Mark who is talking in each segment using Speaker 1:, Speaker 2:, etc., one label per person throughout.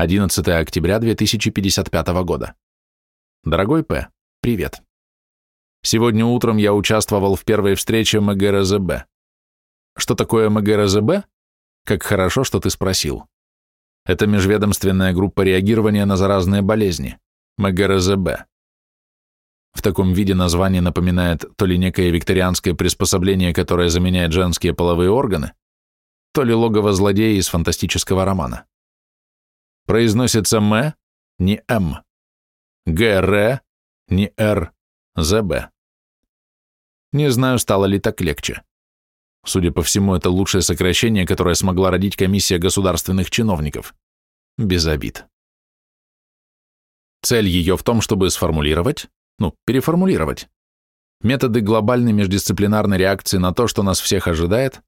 Speaker 1: 11 октября 2055 года. Дорогой П, привет. Сегодня утром я участвовал в первой встрече МГРЗБ. Что такое МГРЗБ? Как хорошо, что ты спросил. Это межведомственная группа реагирования на заразные болезни, МГРЗБ. В таком виде название напоминает то ли некое викторианское приспособление, которое заменяет женские половые органы, то ли логово злодея из фантастического романа. Произносится «м», не «м», «гр», не «р», «зб». Не знаю, стало ли так легче. Судя по всему, это лучшее сокращение, которое смогла родить комиссия государственных чиновников. Без обид. Цель ее в том, чтобы сформулировать, ну, переформулировать, методы глобальной междисциплинарной реакции на то, что нас всех ожидает,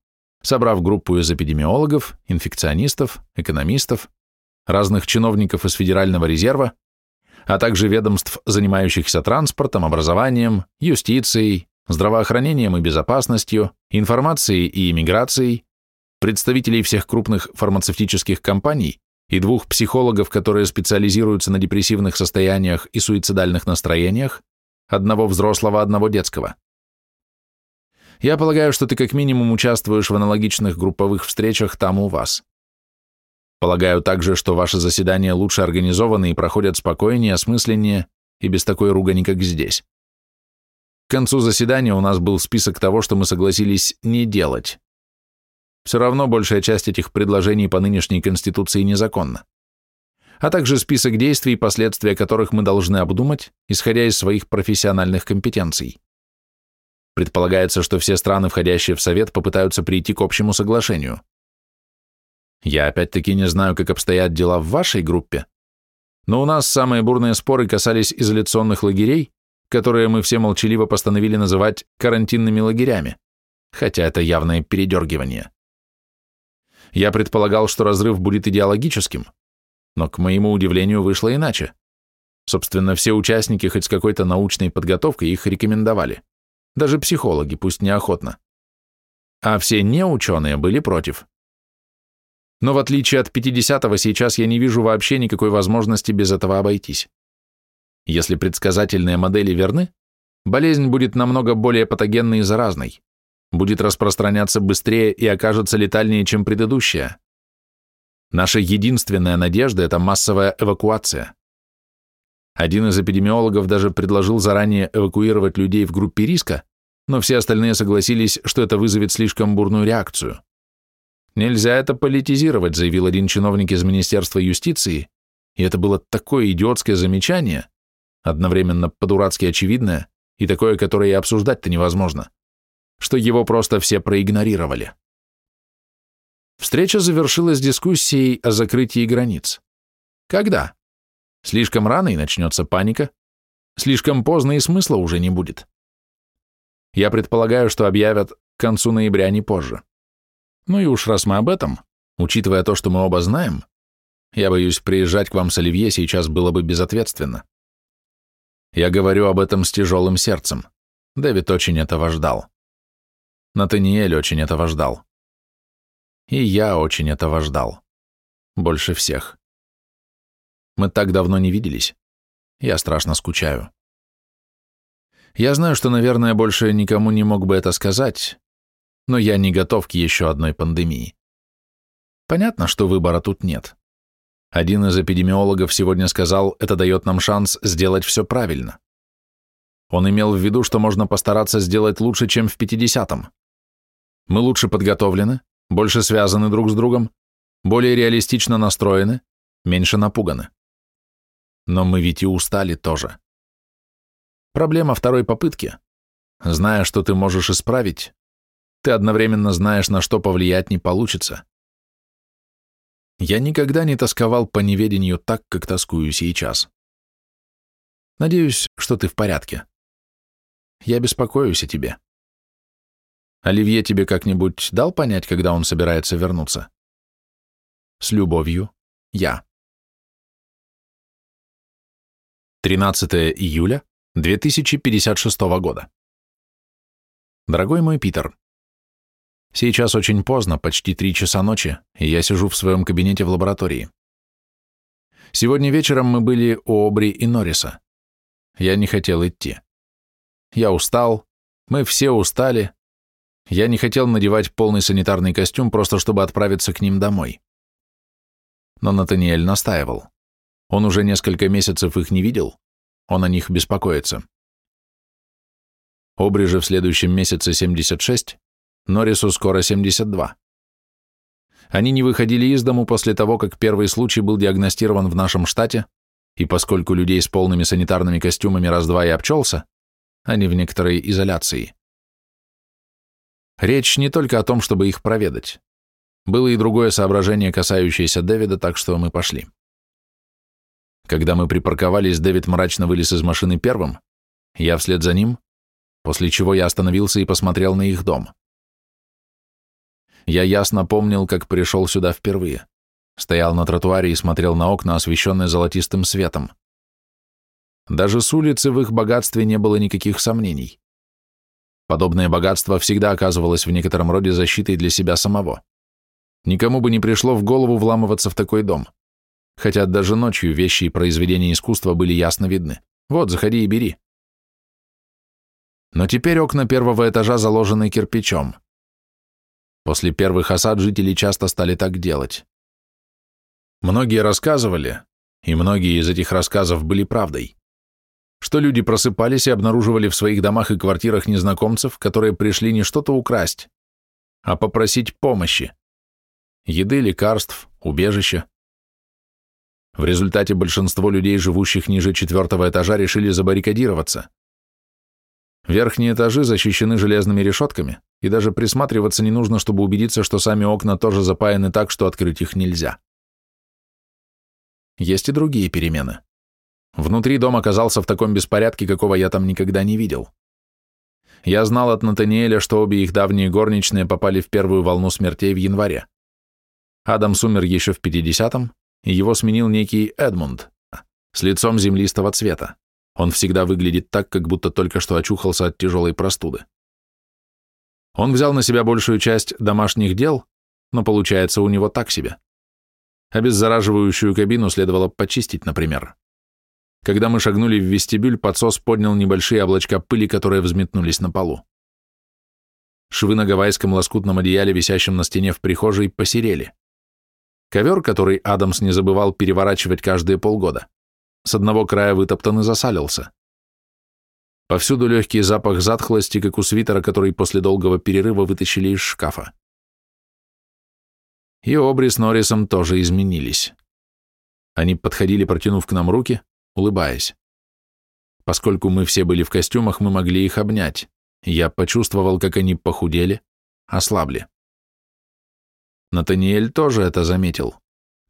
Speaker 1: собрав группу из эпидемиологов, инфекционистов, экономистов, разных чиновников из Федерального резерва, а также ведомств, занимающихся транспортом, образованием, юстицией, здравоохранением и безопасностью, информацией и иммиграцией, представителей всех крупных фармацевтических компаний и двух психологов, которые специализируются на депрессивных состояниях и суицидальных настроениях, одного взрослого, одного детского. Я полагаю, что ты как минимум участвуешь в аналогичных групповых встречах там у вас. Полагаю также, что ваши заседания лучше организованы и проходят спокойнее, осмысленнее и без такой ругани, как здесь. К концу заседания у нас был список того, что мы согласились не делать. Все равно большая часть этих предложений по нынешней Конституции незаконна. А также список действий, последствия которых мы должны обдумать, исходя из своих профессиональных компетенций. Предполагается, что все страны, входящие в Совет, попытаются прийти к общему соглашению. Я опять-таки не знаю, как обстоят дела в вашей группе, но у нас самые бурные споры касались изоляционных лагерей, которые мы все молчаливо постановили называть карантинными лагерями, хотя это явное передергивание. Я предполагал, что разрыв будет идеологическим, но, к моему удивлению, вышло иначе. Собственно, все участники хоть с какой-то научной подготовкой их рекомендовали. Даже психологи, пусть неохотно. А все неученые были против. Но в отличие от 50-го, сейчас я не вижу вообще никакой возможности без этого обойтись. Если предсказательные модели верны, болезнь будет намного более патогенной и заразной, будет распространяться быстрее и окажется летальнее, чем предыдущая. Наша единственная надежда – это массовая эвакуация. Один из эпидемиологов даже предложил заранее эвакуировать людей в группе риска, но все остальные согласились, что это вызовет слишком бурную реакцию. Нельзя это политизировать, заявил один чиновник из Министерства юстиции, и это было такое идиотское замечание, одновременно по-дурацки очевидное и такое, которое и обсуждать-то невозможно, что его просто все проигнорировали. Встреча завершилась дискуссией о закрытии границ. Когда? Слишком рано и начнется паника. Слишком поздно и смысла уже не будет. Я предполагаю, что объявят к концу ноября, не позже. Ну и уж раз мы об этом, учитывая то, что мы оба знаем, я боюсь, приезжать к вам с Оливье сейчас было бы безответственно. Я говорю об этом с тяжелым сердцем. Дэвид очень этого ждал. Натаниэль очень этого ждал. И я очень этого ждал. Больше всех. Мы так давно не виделись. Я страшно скучаю. Я знаю, что, наверное, больше никому не мог бы это сказать, но я не готов к еще одной пандемии. Понятно, что выбора тут нет. Один из эпидемиологов сегодня сказал, это дает нам шанс сделать все правильно. Он имел в виду, что можно постараться сделать лучше, чем в 50-м. Мы лучше подготовлены, больше связаны друг с другом, более реалистично настроены, меньше напуганы. Но мы ведь и устали тоже. Проблема второй попытки. Зная, что ты можешь исправить, ты одновременно знаешь, на что повлиять не получится. Я никогда не тосковал по неведению так, как тоскую сейчас. Надеюсь, что ты в порядке. Я беспокоюсь о тебе. Оливье тебе как-нибудь дал понять, когда он собирается вернуться? С любовью, я. 13 июля 2056 года. Дорогой мой Питер, Сейчас очень поздно, почти три часа ночи, и я сижу в своем кабинете в лаборатории. Сегодня вечером мы были у Обри и Норриса. Я не хотел идти. Я устал, мы все устали. Я не хотел надевать полный санитарный костюм, просто чтобы отправиться к ним домой. Но Натаниэль настаивал. Он уже несколько месяцев их не видел, он о них беспокоится. Обри же в следующем месяце 76, Норрису скоро 72. Они не выходили из дому после того, как первый случай был диагностирован в нашем штате, и поскольку людей с полными санитарными костюмами раз-два и обчелся, они в некоторой изоляции. Речь не только о том, чтобы их проведать. Было и другое соображение, касающееся Дэвида, так что мы пошли. Когда мы припарковались, Дэвид мрачно вылез из машины первым, я вслед за ним, после чего я остановился и посмотрел на их дом. Я ясно помнил, как пришел сюда впервые. Стоял на тротуаре и смотрел на окна, освещенные золотистым светом. Даже с улицы в их богатстве не было никаких сомнений. Подобное богатство всегда оказывалось в некотором роде защитой для себя самого. Никому бы не пришло в голову вламываться в такой дом. Хотя даже ночью вещи и произведения искусства были ясно видны. Вот, заходи и бери. Но теперь окна первого этажа заложены кирпичом. После первых осад жители часто стали так делать. Многие рассказывали, и многие из этих рассказов были правдой, что люди просыпались и обнаруживали в своих домах и квартирах незнакомцев, которые пришли не что-то украсть, а попросить помощи. Еды, лекарств, убежища. В результате большинство людей, живущих ниже четвертого этажа, решили забаррикадироваться. Верхние этажи защищены железными решетками, и даже присматриваться не нужно, чтобы убедиться, что сами окна тоже запаяны так, что открыть их нельзя. Есть и другие перемены. Внутри дом оказался в таком беспорядке, какого я там никогда не видел. Я знал от Натаниэля, что обе их давние горничные попали в первую волну смертей в январе. Адам умер еще в 50-м, и его сменил некий Эдмунд с лицом землистого цвета. Он всегда выглядит так, как будто только что очухался от тяжелой простуды. Он взял на себя большую часть домашних дел, но получается у него так себе. Обеззараживающую кабину следовало почистить, например. Когда мы шагнули в вестибюль, подсос поднял небольшие облачка пыли, которые взметнулись на полу. Швы на гавайском лоскутном одеяле, висящем на стене в прихожей, посерели. Ковер, который Адамс не забывал переворачивать каждые полгода, с одного края вытоптан и засалился. Повсюду легкий запах затхлости, как у свитера, который после долгого перерыва вытащили из шкафа. И Обри с Норрисом тоже изменились. Они подходили, протянув к нам руки, улыбаясь. Поскольку мы все были в костюмах, мы могли их обнять. Я почувствовал, как они похудели, ослабли. Натаниэль тоже это заметил.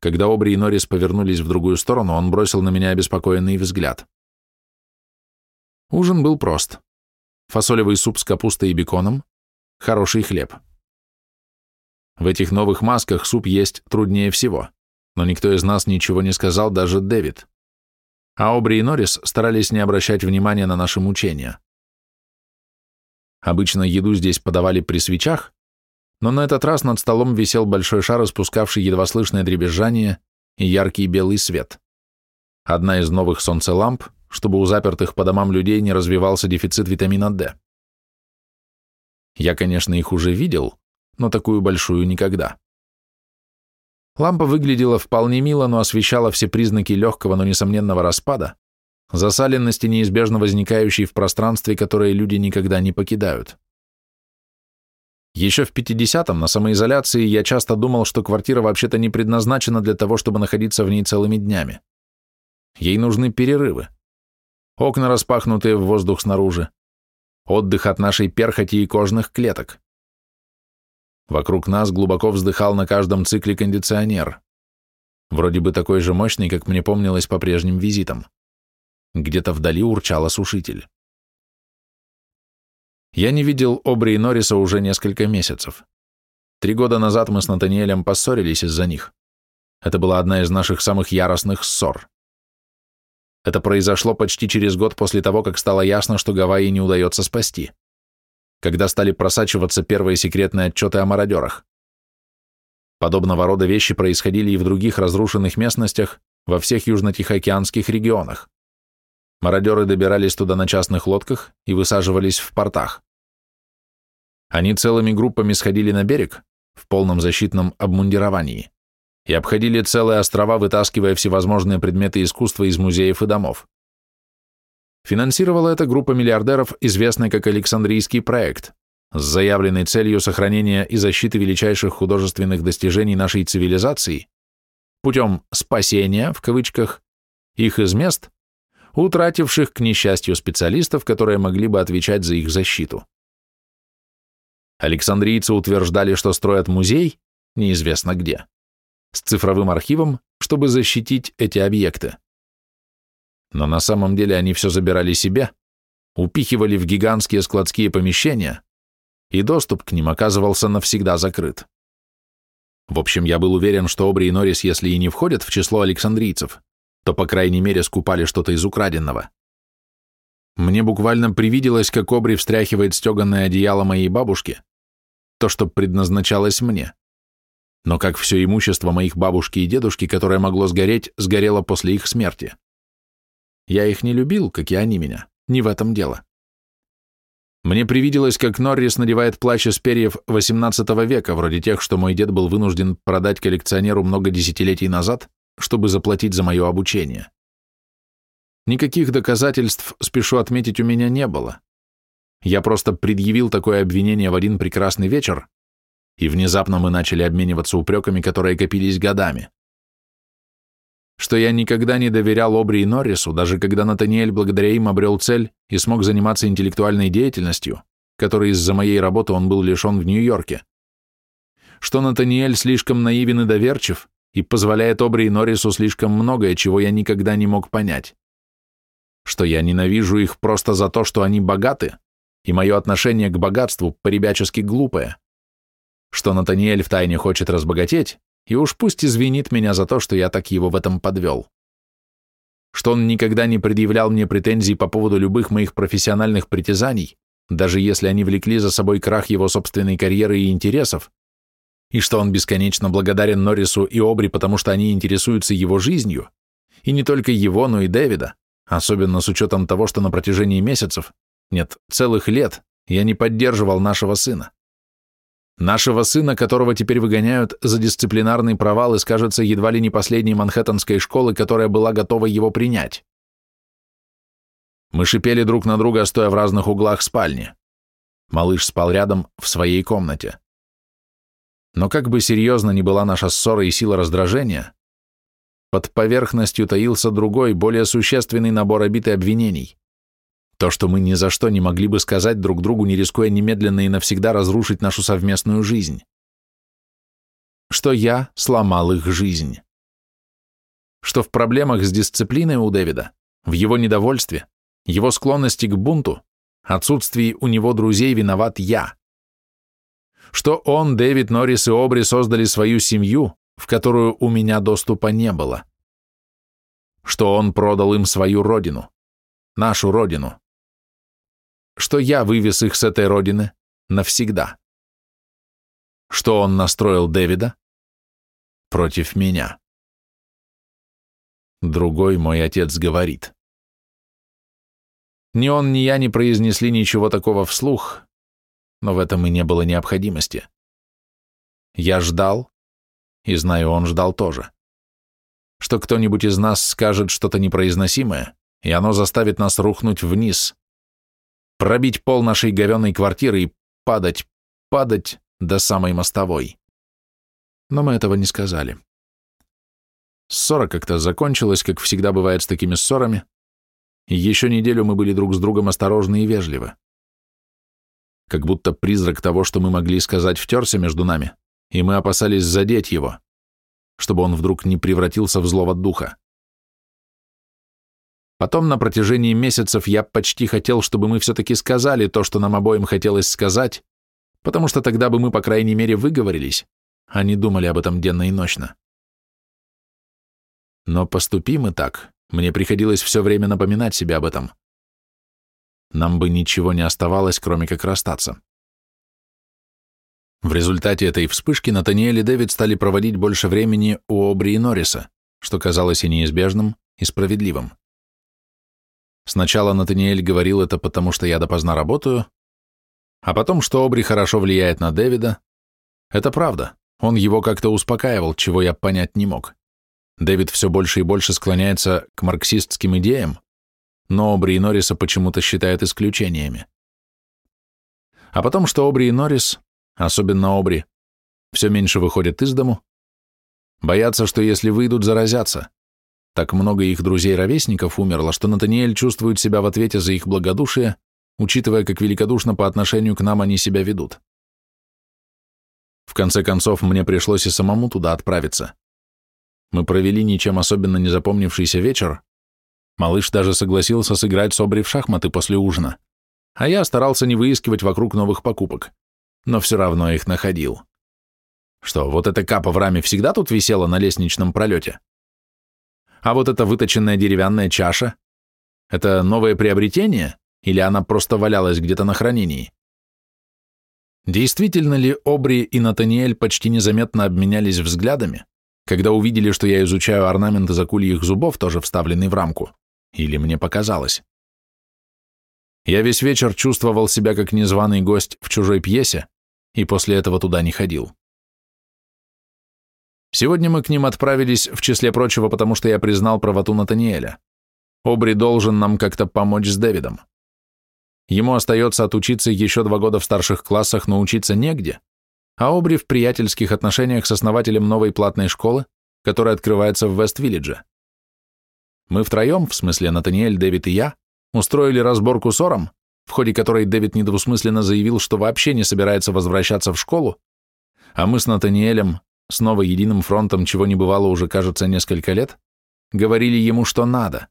Speaker 1: Когда Обри и Норрис повернулись в другую сторону, он бросил на меня обеспокоенный взгляд. Ужин был прост. Фасолевый суп с капустой и беконом, хороший хлеб. В этих новых масках суп есть труднее всего, но никто из нас ничего не сказал, даже Дэвид. А Обри и Норрис старались не обращать внимания на наши мучения. Обычно еду здесь подавали при свечах, но на этот раз над столом висел большой шар, испускавший едва слышное дребезжание и яркий белый свет. Одна из новых солнцеламп, чтобы у запертых по домам людей не развивался дефицит витамина D. Я, конечно, их уже видел, но такую большую никогда. Лампа выглядела вполне мило, но освещала все признаки легкого, но несомненного распада, засаленности, неизбежно возникающей в пространстве, которое люди никогда не покидают. Еще в 50-м на самоизоляции я часто думал, что квартира вообще-то не предназначена для того, чтобы находиться в ней целыми днями. Ей нужны перерывы. Окна распахнутые в воздух снаружи. Отдых от нашей перхоти и кожных клеток. Вокруг нас глубоко вздыхал на каждом цикле кондиционер. Вроде бы такой же мощный, как мне помнилось по прежним визитам. Где-то вдали урчал осушитель. Я не видел Обри и Норриса уже несколько месяцев. Три года назад мы с Натаниэлем поссорились из-за них. Это была одна из наших самых яростных ссор. Это произошло почти через год после того, как стало ясно, что Гавайи не удается спасти. Когда стали просачиваться первые секретные отчеты о мародерах. Подобного рода вещи происходили и в других разрушенных местностях, во всех южно-тихоокеанских регионах. Мародеры добирались туда на частных лодках и высаживались в портах. Они целыми группами сходили на берег в полном защитном обмундировании и обходили целые острова, вытаскивая всевозможные предметы искусства из музеев и домов. Финансировала эта группа миллиардеров, известная как Александрийский проект, с заявленной целью сохранения и защиты величайших художественных достижений нашей цивилизации путем «спасения», в кавычках, их из мест, утративших, к несчастью, специалистов, которые могли бы отвечать за их защиту. Александрийцы утверждали, что строят музей, неизвестно где, с цифровым архивом, чтобы защитить эти объекты. Но на самом деле они все забирали себе, упихивали в гигантские складские помещения, и доступ к ним оказывался навсегда закрыт. В общем, я был уверен, что Обри и Норрис, если и не входят в число александрийцев, то, по крайней мере, скупали что-то из украденного. Мне буквально привиделось, как Обри встряхивает стеганное одеяло моей бабушки, то, что предназначалось мне. Но как все имущество моих бабушки и дедушки, которое могло сгореть, сгорело после их смерти. Я их не любил, как и они меня, не в этом дело. Мне привиделось, как Норрис надевает плащ из перьев XVIII века, вроде тех, что мой дед был вынужден продать коллекционеру много десятилетий назад, чтобы заплатить за мое обучение. Никаких доказательств, спешу отметить, у меня не было. Я просто предъявил такое обвинение в один прекрасный вечер, и внезапно мы начали обмениваться упреками, которые копились годами что я никогда не доверял Обри и Норрису, даже когда Натаниэль благодаря им обрел цель и смог заниматься интеллектуальной деятельностью, которой из-за моей работы он был лишен в Нью-Йорке. Что Натаниэль слишком наивен и доверчив и позволяет Обри и Норрису слишком многое, чего я никогда не мог понять. Что я ненавижу их просто за то, что они богаты, и мое отношение к богатству поребячески глупое. Что Натаниэль втайне хочет разбогатеть, и уж пусть извинит меня за то, что я так его в этом подвел. Что он никогда не предъявлял мне претензий по поводу любых моих профессиональных притязаний, даже если они влекли за собой крах его собственной карьеры и интересов, и что он бесконечно благодарен Норрису и Обри, потому что они интересуются его жизнью, и не только его, но и Дэвида, особенно с учетом того, что на протяжении месяцев, нет, целых лет, я не поддерживал нашего сына. Нашего сына, которого теперь выгоняют за дисциплинарный провал из, кажется, едва ли не последней манхэттенской школы, которая была готова его принять. Мы шипели друг на друга, стоя в разных углах спальни. Малыш спал рядом в своей комнате. Но как бы серьезно ни была наша ссора и сила раздражения, под поверхностью таился другой, более существенный набор обид и обвинений. То, что мы ни за что не могли бы сказать друг другу, не рискуя немедленно и навсегда разрушить нашу совместную жизнь. Что я сломал их жизнь. Что в проблемах с дисциплиной у Дэвида, в его недовольстве, его склонности к бунту, отсутствии у него друзей виноват я. Что он, Дэвид, Норрис и Обри создали свою семью, в которую у меня доступа не было. Что он продал им свою родину, нашу родину что я вывез их с этой родины навсегда. Что он настроил Дэвида против меня. Другой мой отец говорит. Ни он, ни я не произнесли ничего такого вслух, но в этом и не было необходимости. Я ждал, и знаю, он ждал тоже, что кто-нибудь из нас скажет что-то непроизносимое, и оно заставит нас рухнуть вниз, пробить пол нашей говенной квартиры и падать, падать до самой мостовой. Но мы этого не сказали. Ссора как-то закончилась, как всегда бывает с такими ссорами, еще неделю мы были друг с другом осторожны и вежливы. Как будто призрак того, что мы могли сказать, втерся между нами, и мы опасались задеть его, чтобы он вдруг не превратился в злого духа. Потом на протяжении месяцев я почти хотел, чтобы мы все-таки сказали то, что нам обоим хотелось сказать, потому что тогда бы мы, по крайней мере, выговорились, а не думали об этом денно и ночно. Но поступим и так, мне приходилось все время напоминать себе об этом. Нам бы ничего не оставалось, кроме как расстаться. В результате этой вспышки Натаниэль и Дэвид стали проводить больше времени у Обри и Норриса, что казалось и неизбежным, и справедливым. Сначала Натаниэль говорил это потому, что я допоздна работаю, а потом, что Обри хорошо влияет на Дэвида. Это правда, он его как-то успокаивал, чего я понять не мог. Дэвид все больше и больше склоняется к марксистским идеям, но Обри и Норриса почему-то считают исключениями. А потом, что Обри и Норрис, особенно Обри, все меньше выходят из дому, боятся, что если выйдут, заразятся. Так много их друзей-ровесников умерло, что Натаниэль чувствует себя в ответе за их благодушие, учитывая, как великодушно по отношению к нам они себя ведут. В конце концов, мне пришлось и самому туда отправиться. Мы провели ничем особенно не запомнившийся вечер. Малыш даже согласился сыграть с Обри в шахматы после ужина, а я старался не выискивать вокруг новых покупок, но все равно их находил. Что, вот эта капа в раме всегда тут висела на лестничном пролете? А вот эта выточенная деревянная чаша? Это новое приобретение? Или она просто валялась где-то на хранении? Действительно ли Обри и Натаниэль почти незаметно обменялись взглядами, когда увидели, что я изучаю орнаменты закульих зубов, тоже вставленный в рамку? Или мне показалось? Я весь вечер чувствовал себя как незваный гость в чужой пьесе, и после этого туда не ходил. Сегодня мы к ним отправились, в числе прочего, потому что я признал правоту Натаниэля. Обри должен нам как-то помочь с Дэвидом. Ему остается отучиться еще два года в старших классах, но учиться негде, а Обри в приятельских отношениях с основателем новой платной школы, которая открывается в Вест-Виллидже. Мы втроем, в смысле Натаниэль, Дэвид и я, устроили разборку ссором, в ходе которой Дэвид недвусмысленно заявил, что вообще не собирается возвращаться в школу, а мы с Натаниэлем снова единым фронтом, чего не бывало уже, кажется, несколько лет, говорили ему, что надо.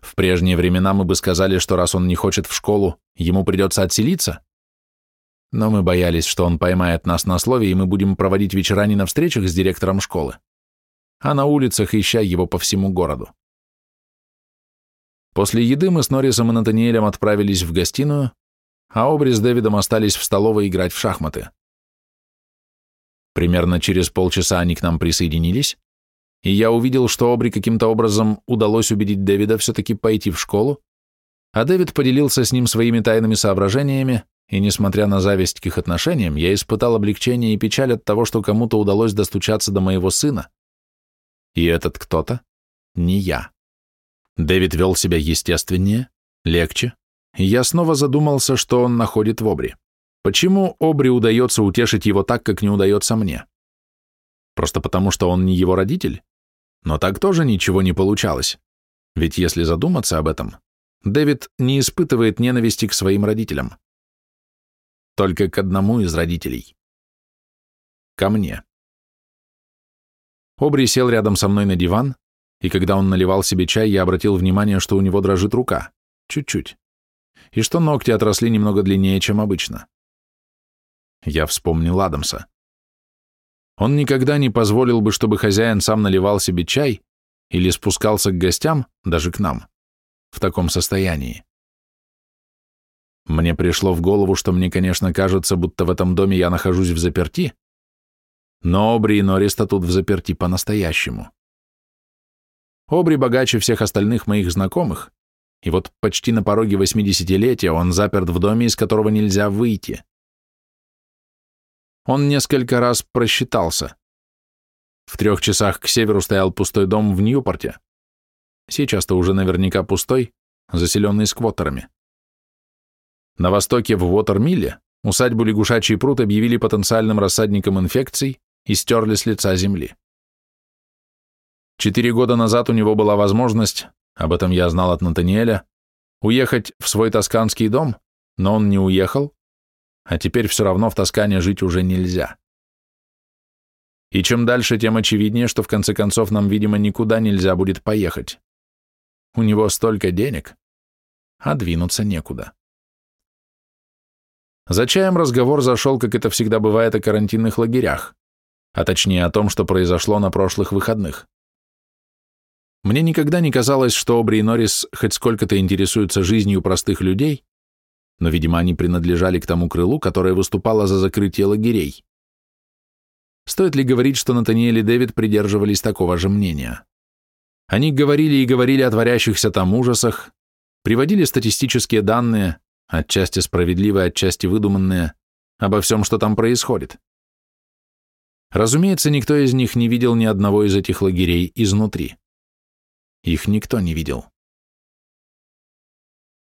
Speaker 1: В прежние времена мы бы сказали, что раз он не хочет в школу, ему придется отселиться. Но мы боялись, что он поймает нас на слове, и мы будем проводить вечера не на встречах с директором школы, а на улицах, ища его по всему городу. После еды мы с Норрисом и Натаниэлем отправились в гостиную, а Обри с Дэвидом остались в столовой играть в шахматы. Примерно через полчаса они к нам присоединились, и я увидел, что Обри каким-то образом удалось убедить Дэвида все-таки пойти в школу, а Дэвид поделился с ним своими тайными соображениями, и, несмотря на зависть к их отношениям, я испытал облегчение и печаль от того, что кому-то удалось достучаться до моего сына. И этот кто-то не я. Дэвид вел себя естественнее, легче, и я снова задумался, что он находит в Обри. Почему Обри удается утешить его так, как не удается мне? Просто потому, что он не его родитель? Но так тоже ничего не получалось. Ведь если задуматься об этом, Дэвид не испытывает ненависти к своим родителям. Только к одному из родителей. Ко мне. Обри сел рядом со мной на диван, и когда он наливал себе чай, я обратил внимание, что у него дрожит рука. Чуть-чуть. И что ногти отросли немного длиннее, чем обычно. Я вспомнил Адамса. Он никогда не позволил бы, чтобы хозяин сам наливал себе чай или спускался к гостям, даже к нам, в таком состоянии. Мне пришло в голову, что мне, конечно, кажется, будто в этом доме я нахожусь в заперти, но Обри и Норриста тут в заперти по-настоящему. Обри богаче всех остальных моих знакомых, и вот почти на пороге восьмидесятилетия он заперт в доме, из которого нельзя выйти. Он несколько раз просчитался. В трех часах к северу стоял пустой дом в Ньюпорте. Сейчас-то уже наверняка пустой, заселенный сквоттерами. На востоке в Уотермилле усадьбу Лягушачий пруд объявили потенциальным рассадником инфекций и стерли с лица земли. Четыре года назад у него была возможность, об этом я знал от Натаниэля, уехать в свой тосканский дом, но он не уехал, а теперь все равно в Тоскане жить уже нельзя. И чем дальше, тем очевиднее, что в конце концов нам, видимо, никуда нельзя будет поехать. У него столько денег, а двинуться некуда. За чаем разговор зашел, как это всегда бывает, о карантинных лагерях, а точнее о том, что произошло на прошлых выходных. Мне никогда не казалось, что Обри и Норрис хоть сколько-то интересуются жизнью простых людей, но, видимо, они принадлежали к тому крылу, которое выступало за закрытие лагерей. Стоит ли говорить, что Натаниэль и Дэвид придерживались такого же мнения? Они говорили и говорили о творящихся там ужасах, приводили статистические данные, отчасти справедливые, отчасти выдуманные, обо всем, что там происходит. Разумеется, никто из них не видел ни одного из этих лагерей изнутри. Их никто не видел.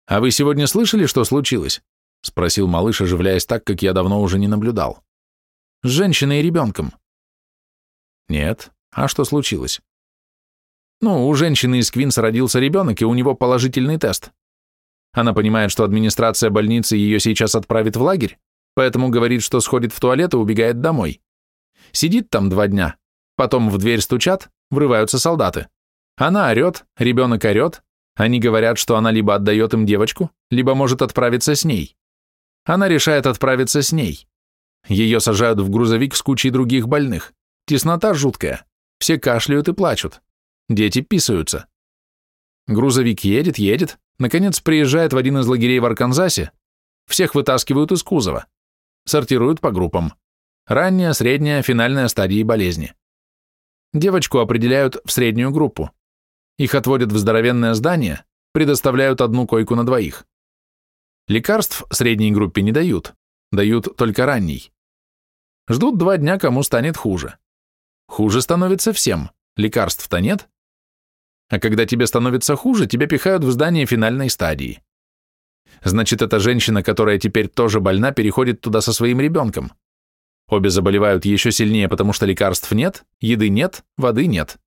Speaker 1: «А вы сегодня слышали, что случилось?» — спросил малыш, оживляясь так, как я давно уже не наблюдал. «С женщиной и ребенком». «Нет. А что случилось?» «Ну, у женщины из Квинса родился ребенок, и у него положительный тест. Она понимает, что администрация больницы ее сейчас отправит в лагерь, поэтому говорит, что сходит в туалет и убегает домой. Сидит там два дня, потом в дверь стучат, врываются солдаты. Она орет, ребенок орет, они говорят, что она либо отдает им девочку, либо может отправиться с ней. Она решает отправиться с ней. Ее сажают в грузовик с кучей других больных. Теснота жуткая. Все кашляют и плачут. Дети писаются. Грузовик едет, едет, наконец приезжает в один из лагерей в Арканзасе. Всех вытаскивают из кузова. Сортируют по группам. Ранняя, средняя, финальная стадии болезни. Девочку определяют в среднюю группу. Их отводят в здоровенное здание, предоставляют одну койку на двоих. Лекарств средней группе не дают, дают только ранней. Ждут два дня, кому станет хуже. Хуже становится всем, лекарств-то нет. А когда тебе становится хуже, тебя пихают в здание финальной стадии. Значит, эта женщина, которая теперь тоже больна, переходит туда со своим ребенком. Обе заболевают еще сильнее, потому что лекарств нет, еды нет, воды нет.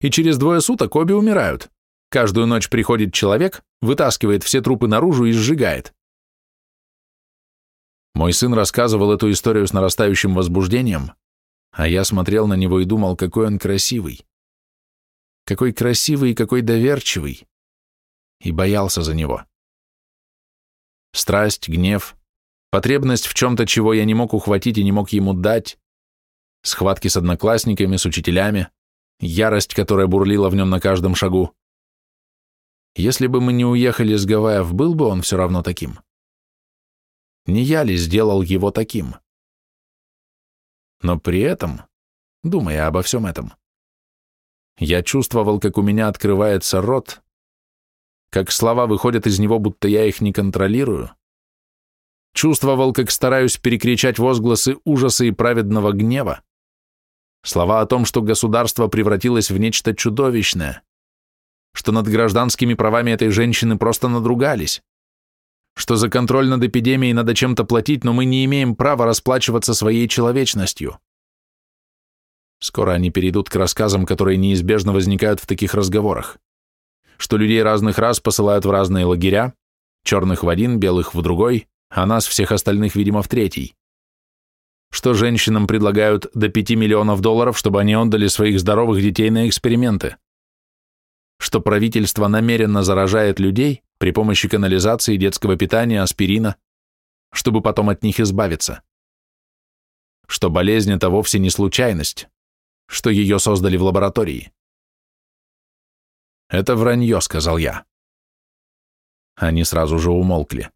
Speaker 1: И через двое суток обе умирают. Каждую ночь приходит человек, вытаскивает все трупы наружу и сжигает. Мой сын рассказывал эту историю с нарастающим возбуждением, а я смотрел на него и думал, какой он красивый. Какой красивый и какой доверчивый. И боялся за него. Страсть, гнев, потребность в чем-то, чего я не мог ухватить и не мог ему дать, схватки с одноклассниками, с учителями, ярость, которая бурлила в нем на каждом шагу. Если бы мы не уехали с Гавайев, был бы он все равно таким? Не я ли сделал его таким? Но при этом, думая обо всем этом, я чувствовал, как у меня открывается рот, как слова выходят из него, будто я их не контролирую, чувствовал, как стараюсь перекричать возгласы ужаса и праведного гнева, слова о том, что государство превратилось в нечто чудовищное, что над гражданскими правами этой женщины просто надругались, что за контроль над эпидемией надо чем-то платить, но мы не имеем права расплачиваться своей человечностью. Скоро они перейдут к рассказам, которые неизбежно возникают в таких разговорах, что людей разных рас посылают в разные лагеря, черных в один, белых в другой, а нас всех остальных, видимо, в третий. Что женщинам предлагают до 5 миллионов долларов, чтобы они отдали своих здоровых детей на эксперименты. Что правительство намеренно заражает людей при помощи канализации, детского питания, аспирина, чтобы потом от них избавиться. Что болезнь – это вовсе не случайность, что ее создали в лаборатории. «Это вранье», — сказал я. Они сразу же умолкли.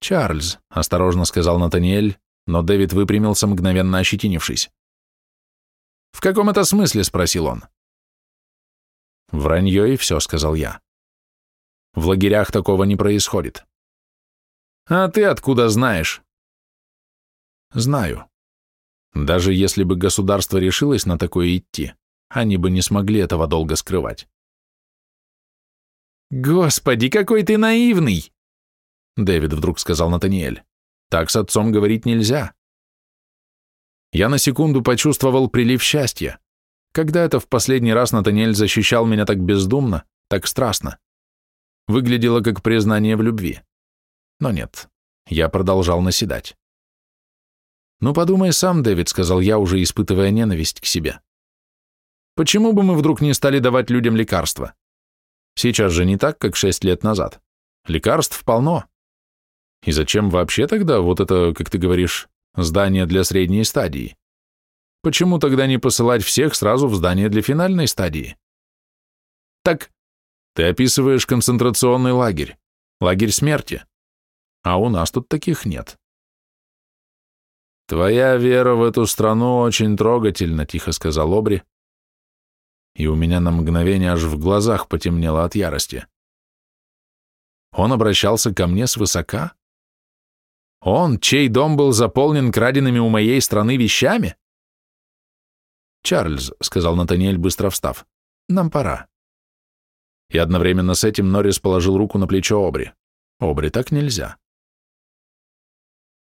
Speaker 1: «Чарльз», — осторожно сказал Натаниэль, но Дэвид выпрямился, мгновенно ощетинившись. «В каком это смысле?» — спросил он. «Вранье и все», — сказал я. «В лагерях такого не происходит». «А ты откуда знаешь?» «Знаю. Даже если бы государство решилось на такое идти, они бы не смогли этого долго скрывать». «Господи, какой ты наивный!» Дэвид вдруг сказал Натаниэль. Так с отцом говорить нельзя. Я на секунду почувствовал прилив счастья. Когда это в последний раз Натаниэль защищал меня так бездумно, так страстно? Выглядело как признание в любви. Но нет, я продолжал наседать. «Ну, подумай сам, Дэвид», — сказал я, уже испытывая ненависть к себе. «Почему бы мы вдруг не стали давать людям лекарства? Сейчас же не так, как шесть лет назад. Лекарств полно. И зачем вообще тогда вот это, как ты говоришь, здание для средней стадии? Почему тогда не посылать всех сразу в здание для финальной стадии? Так, ты описываешь концентрационный лагерь, лагерь смерти, а у нас тут таких нет. «Твоя вера в эту страну очень трогательна», — тихо сказал Обри, и у меня на мгновение аж в глазах потемнело от ярости. Он обращался ко мне свысока? Он, чей дом был заполнен краденными у моей страны вещами? «Чарльз», — сказал Натаниэль, быстро встав, — «нам пора». И одновременно с этим Норрис положил руку на плечо Обри. «Обри, так нельзя».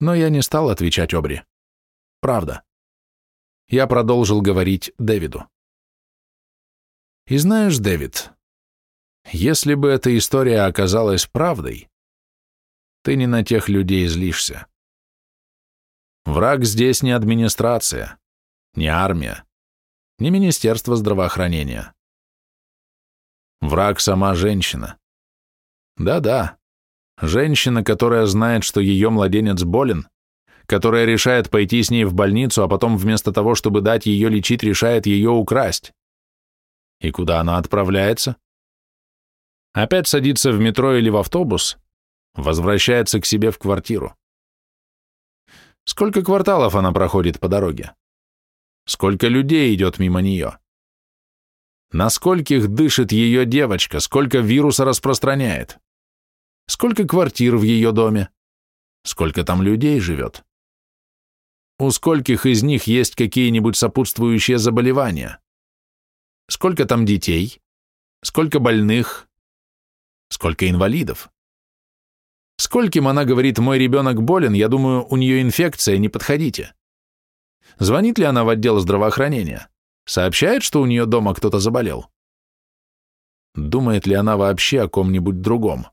Speaker 1: Но я не стал отвечать Обри. Правда. Я продолжил говорить Дэвиду. И знаешь, Дэвид, если бы эта история оказалась правдой, ты не на тех людей злишься. Враг здесь не администрация, не армия, не Министерство здравоохранения. Враг сама женщина. Да-да, женщина, которая знает, что ее младенец болен, которая решает пойти с ней в больницу, а потом вместо того, чтобы дать ее лечить, решает ее украсть. И куда она отправляется? Опять садится в метро или в автобус, возвращается к себе в квартиру. Сколько кварталов она проходит по дороге? Сколько людей идет мимо нее? На скольких дышит ее девочка, сколько вируса распространяет? Сколько квартир в ее доме? Сколько там людей живет? У скольких из них есть какие-нибудь сопутствующие заболевания? Сколько там детей? Сколько больных? Сколько инвалидов? Скольким она говорит, мой ребенок болен, я думаю, у нее инфекция, не подходите. Звонит ли она в отдел здравоохранения? Сообщает, что у нее дома кто-то заболел? Думает ли она вообще о ком-нибудь другом?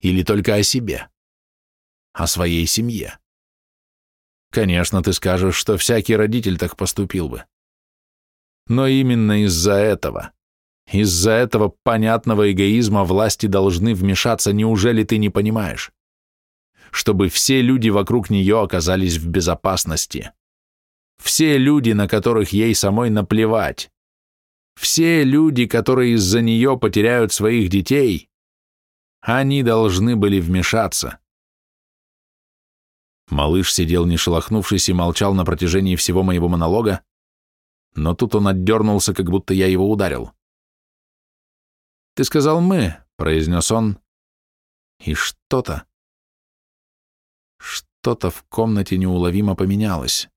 Speaker 1: Или только о себе? О своей семье? Конечно, ты скажешь, что всякий родитель так поступил бы. Но именно из-за этого, из-за этого понятного эгоизма власти должны вмешаться, неужели ты не понимаешь? Чтобы все люди вокруг нее оказались в безопасности. Все люди, на которых ей самой наплевать. Все люди, которые из-за нее потеряют своих детей, они должны были вмешаться. Малыш сидел не шелохнувшись и молчал на протяжении всего моего монолога, но тут он отдернулся, как будто я его ударил. «Ты сказал «мы», — произнес он, и что-то, что-то в комнате неуловимо поменялось.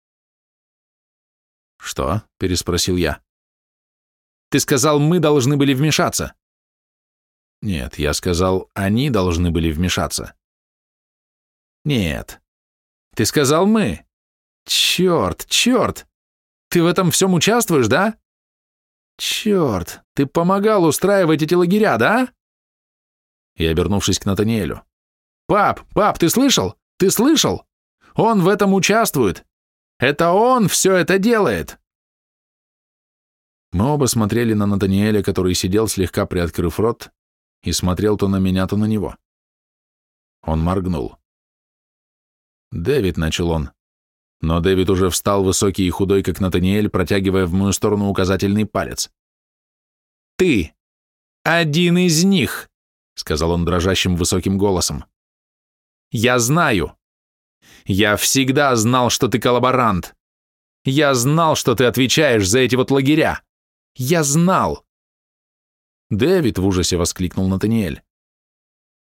Speaker 1: «Что?» — переспросил я. «Ты сказал, мы должны были вмешаться». «Нет, я сказал, они должны были вмешаться». «Нет, ты сказал мы. Черт, черт! Ты в этом всем участвуешь, да? Черт, ты помогал устраивать эти лагеря, да? И обернувшись к Натаниэлю. Пап, пап, ты слышал? Ты слышал? Он в этом участвует. Это он все это делает. Мы оба смотрели на Натаниэля, который сидел, слегка приоткрыв рот, и смотрел то на меня, то на него. Он моргнул. «Дэвид», — начал он, но Дэвид уже встал высокий и худой, как Натаниэль, протягивая в мою сторону указательный палец. «Ты! Один из них!» — сказал он дрожащим высоким голосом. «Я знаю! Я всегда знал, что ты коллаборант! Я знал, что ты отвечаешь за эти вот лагеря! Я знал!» «Дэвид!» — в ужасе воскликнул Натаниэль.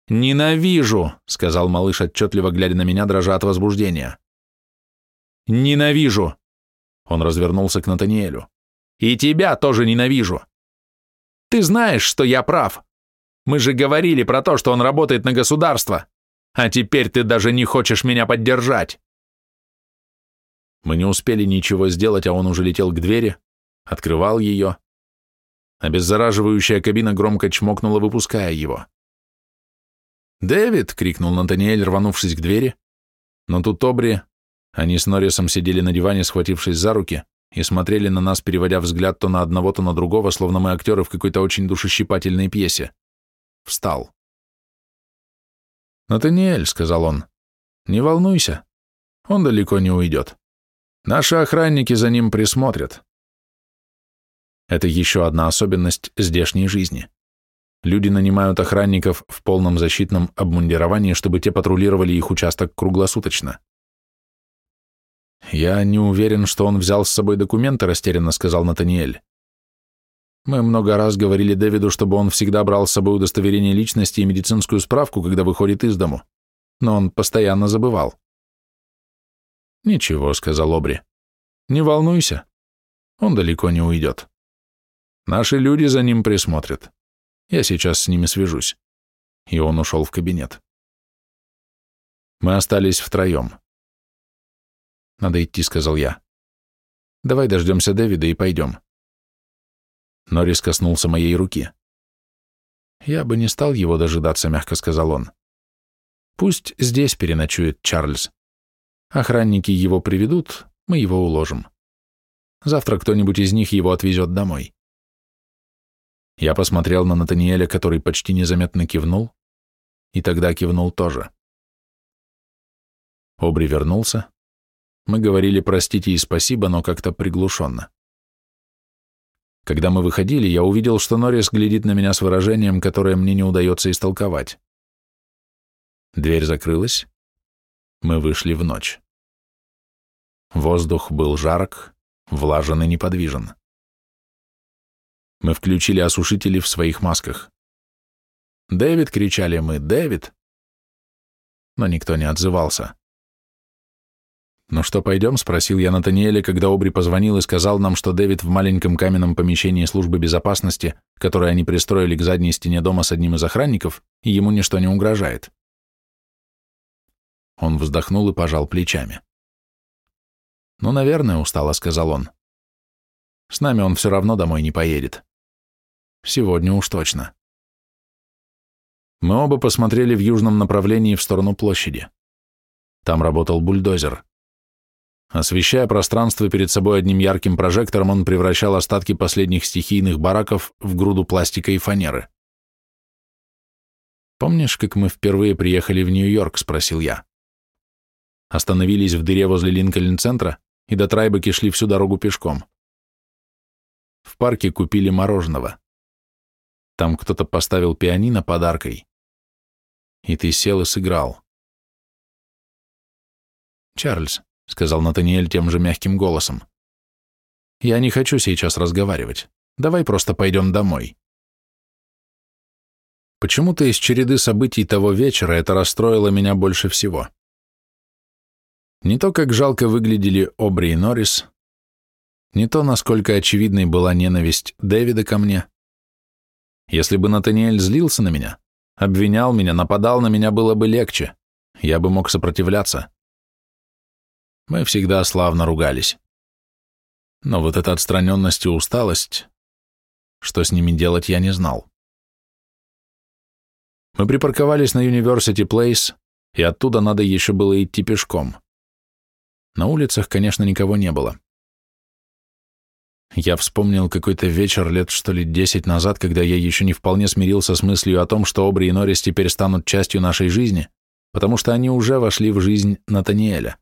Speaker 1: «Ненавижу!» — сказал малыш, отчетливо глядя на меня, дрожа от возбуждения. Ненавижу!» Он развернулся к Натаниэлю. «И тебя тоже ненавижу! Ты знаешь, что я прав! Мы же говорили про то, что он работает на государство, а теперь ты даже не хочешь меня поддержать!» Мы не успели ничего сделать, а он уже летел к двери, открывал ее. Обеззараживающая кабина громко чмокнула, выпуская его. «Дэвид!» — крикнул Натаниэль, рванувшись к двери, но тут Обри, они с Норрисом сидели на диване, схватившись за руки, и смотрели на нас, переводя взгляд то на одного, то на другого, словно мы актеры в какой-то очень душещипательной пьесе. Встал. «Натаниэль», — сказал он, — «не волнуйся, он далеко не уйдет. Наши охранники за ним присмотрят». Это еще одна особенность здешней жизни. Люди нанимают охранников в полном защитном обмундировании, чтобы те патрулировали их участок круглосуточно. «Я не уверен, что он взял с собой документы», — растерянно сказал Натаниэль. «Мы много раз говорили Дэвиду, чтобы он всегда брал с собой удостоверение личности и медицинскую справку, когда выходит из дому, но он постоянно забывал». «Ничего», — сказал Обри. «Не волнуйся, он далеко не уйдет. Наши люди за ним присмотрят. Я сейчас с ними свяжусь». И он ушел в кабинет. Мы остались втроем. «Надо идти», — сказал я. «Давай дождемся Дэвида и пойдем». Норрис коснулся моей руки. «Я бы не стал его дожидаться», — мягко сказал он. «Пусть здесь переночует Чарльз. Охранники его приведут, мы его уложим. Завтра кто-нибудь из них его отвезет домой». Я посмотрел на Натаниэля, который почти незаметно кивнул, и тогда кивнул тоже. Обри вернулся. Мы говорили «простите» и «спасибо», но как-то приглушенно. Когда мы выходили, я увидел, что Норрис глядит на меня с выражением, которое мне не удается истолковать. Дверь закрылась. Мы вышли в ночь. Воздух был жарок, влажен и неподвижен. Мы включили осушители в своих масках. «Дэвид!» — кричали мы, «Дэвид!» Но никто не отзывался. «Ну что, пойдем?» — спросил я Натаниэля, когда Обри позвонил и сказал нам, что Дэвид в маленьком каменном помещении службы безопасности, которое они пристроили к задней стене дома с одним из охранников, и ему ничто не угрожает. Он вздохнул и пожал плечами. «Ну, наверное, устало», — сказал он. «С нами он все равно домой не поедет. Сегодня уж точно». Мы оба посмотрели в южном направлении в сторону площади. Там работал бульдозер. Освещая пространство перед собой одним ярким прожектором, он превращал остатки последних стихийных бараков в груду пластика и фанеры. «Помнишь, как мы впервые приехали в Нью-Йорк?» — спросил я. Остановились в дыре возле Линкольн-центра и до Трайбеки шли всю дорогу пешком. В парке купили мороженого. Там кто-то поставил пианино подаркой. И ты сел и сыграл. Чарльз, — сказал Натаниэль тем же мягким голосом. «Я не хочу сейчас разговаривать. Давай просто пойдем домой». Почему-то из череды событий того вечера это расстроило меня больше всего. Не то, как жалко выглядели Обри и Норрис, не то, насколько очевидной была ненависть Дэвида ко мне. Если бы Натаниэль злился на меня, обвинял меня, нападал на меня, было бы легче. Я бы мог сопротивляться. Мы всегда славно ругались. Но вот эта отстраненность и усталость, что с ними делать, я не знал. Мы припарковались на University Place, и оттуда надо еще было идти пешком. На улицах, конечно, никого не было. Я вспомнил какой-то вечер лет что ли десять назад, когда я еще не вполне смирился с мыслью о том, что Обри и Норрис теперь станут частью нашей жизни, потому что они уже вошли в жизнь Натаниэля.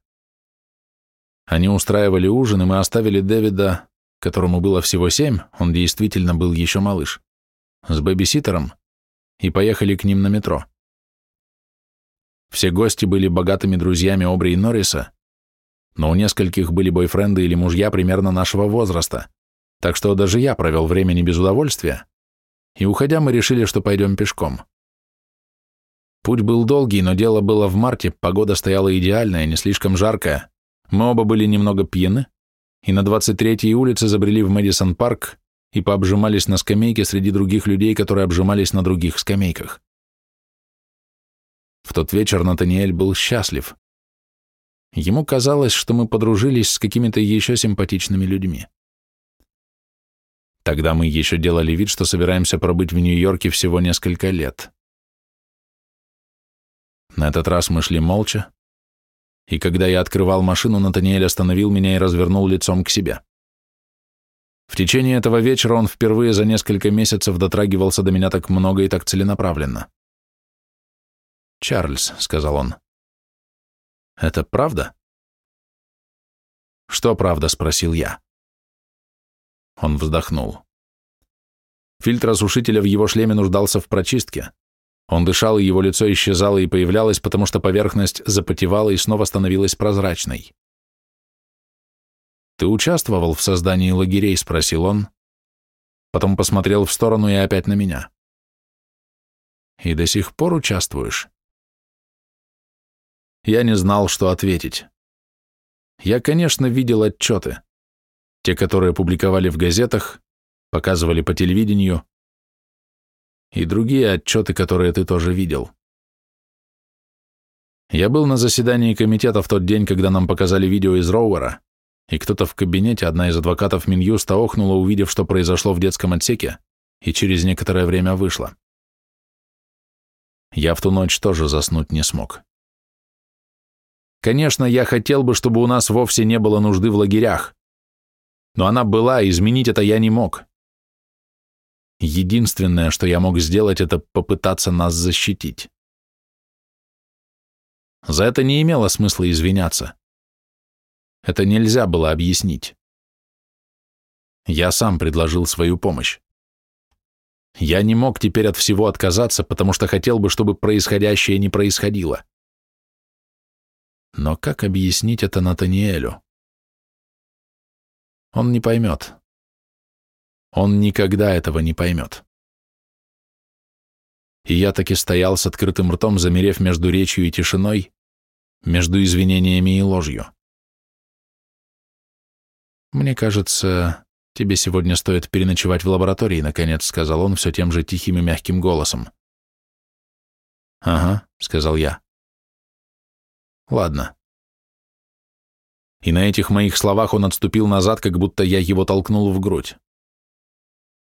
Speaker 1: Они устраивали ужин, и мы оставили Дэвида, которому было всего семь, он действительно был еще малыш, с бэбиситером, и поехали к ним на метро. Все гости были богатыми друзьями Обри и Норриса, но у нескольких были бойфренды или мужья примерно нашего возраста, так что даже я провел время не без удовольствия, и уходя мы решили, что пойдем пешком. Путь был долгий, но дело было в марте, погода стояла идеальная, не слишком жаркая, мы оба были немного пьяны, и на 23-й улице забрели в Мэдисон парк и пообжимались на скамейке среди других людей, которые обжимались на других скамейках. В тот вечер Натаниэль был счастлив. Ему казалось, что мы подружились с какими-то еще симпатичными людьми. Тогда мы еще делали вид, что собираемся пробыть в Нью-Йорке всего несколько лет. На этот раз мы шли молча, и когда я открывал машину, Натаниэль остановил меня и развернул лицом к себе. В течение этого вечера он впервые за несколько месяцев дотрагивался до меня так много и так целенаправленно. «Чарльз», — сказал он, — «это правда?» «Что правда?» — спросил я. Он вздохнул. Фильтр осушителя в его шлеме нуждался в прочистке. Он дышал, и его лицо исчезало и появлялось, потому что поверхность запотевала и снова становилась прозрачной. «Ты участвовал в создании лагерей?» — спросил он. Потом посмотрел в сторону и опять на меня. «И до сих пор участвуешь?» Я не знал, что ответить. Я, конечно, видел отчеты. Те, которые публиковали в газетах, показывали по телевидению, и другие отчеты, которые ты тоже видел. Я был на заседании комитета в тот день, когда нам показали видео из Роуэра, и кто-то в кабинете, одна из адвокатов Минюста, охнула, увидев, что произошло в детском отсеке, и через некоторое время вышла. Я в ту ночь тоже заснуть не смог. Конечно, я хотел бы, чтобы у нас вовсе не было нужды в лагерях, но она была, изменить это я не мог. Единственное, что я мог сделать, это попытаться нас защитить. За это не имело смысла извиняться. Это нельзя было объяснить. Я сам предложил свою помощь. Я не мог теперь от всего отказаться, потому что хотел бы, чтобы происходящее не происходило. Но как объяснить это Натаниэлю? Он не поймет. Он никогда этого не поймет. И я таки стоял с открытым ртом, замерев между речью и тишиной, между извинениями и ложью. «Мне кажется, тебе сегодня стоит переночевать в лаборатории», — наконец сказал он все тем же тихим и мягким голосом. «Ага», — сказал я. «Ладно». И на этих моих словах он отступил назад, как будто я его толкнул в грудь.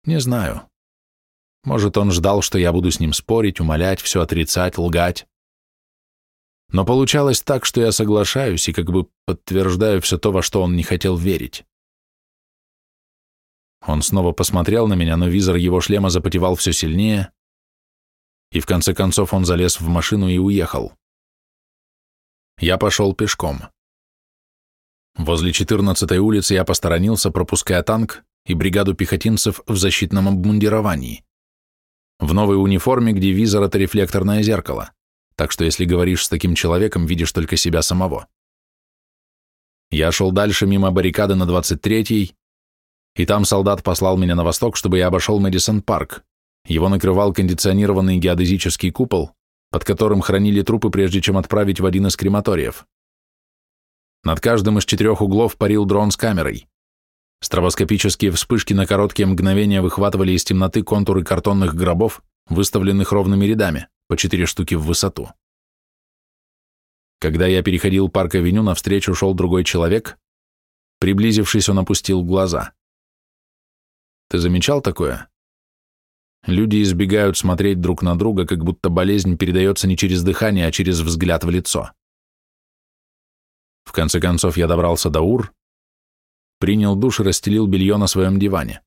Speaker 1: Не знаю. Может, он ждал, что я буду с ним спорить, умолять, все отрицать, лгать. Но получалось так, что я соглашаюсь и как бы подтверждаю все то, во что он не хотел верить. Он снова посмотрел на меня, но визор его шлема запотевал все сильнее, и в конце концов он залез в машину и уехал. Я пошел пешком. Возле 14-й улицы я посторонился, пропуская танк, и бригаду пехотинцев в защитном обмундировании. В новой униформе, где визор — это рефлекторное зеркало, так что если говоришь с таким человеком, видишь только себя самого. Я шел дальше мимо баррикады на 23-й, и там солдат послал меня на восток, чтобы я обошел Мэдисон Парк. Его накрывал кондиционированный геодезический купол, под которым хранили трупы, прежде чем отправить в один из крематориев. Над каждым из четырех углов парил дрон с камерой. Стробоскопические вспышки на короткие мгновения выхватывали из темноты контуры картонных гробов, выставленных ровными рядами, по четыре штуки в высоту. Когда я переходил парк-авеню, навстречу шел другой человек. Приблизившись, он опустил глаза. Ты замечал такое? Люди избегают смотреть друг на друга, как будто болезнь передается не через дыхание, а через взгляд в лицо. В конце концов я добрался до Ур, принял душ и расстелил белье на своем диване.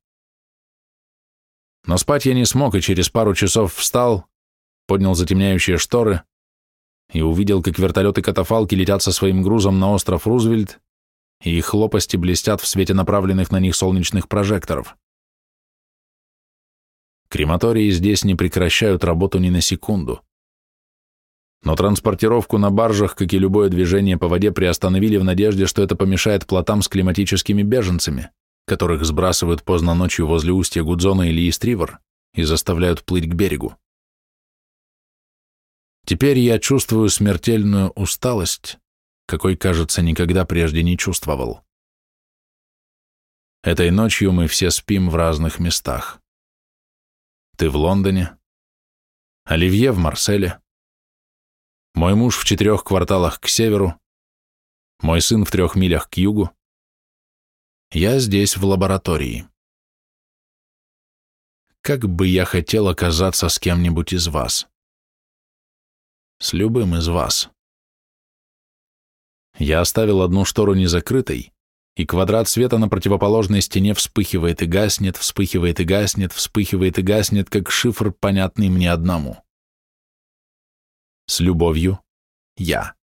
Speaker 1: Но спать я не смог, и через пару часов встал, поднял затемняющие шторы и увидел, как вертолеты-катафалки летят со своим грузом на остров Рузвельт, и их лопасти блестят в свете направленных на них солнечных прожекторов. Крематории здесь не прекращают работу ни на секунду. Но транспортировку на баржах, как и любое движение по воде, приостановили в надежде, что это помешает плотам с климатическими беженцами, которых сбрасывают поздно ночью возле устья Гудзона или Истривор и заставляют плыть к берегу. Теперь я чувствую смертельную усталость, какой, кажется, никогда прежде не чувствовал. Этой ночью мы все спим в разных местах. Ты в Лондоне, Оливье в Марселе, мой муж в четырех кварталах к северу, мой сын в трех милях к югу. Я здесь, в лаборатории. Как бы я хотел оказаться с кем-нибудь из вас. С любым из вас. Я оставил одну штору незакрытой, и квадрат света на противоположной стене вспыхивает и гаснет, вспыхивает и гаснет, вспыхивает и гаснет, как шифр, понятный мне одному. С любовью, я.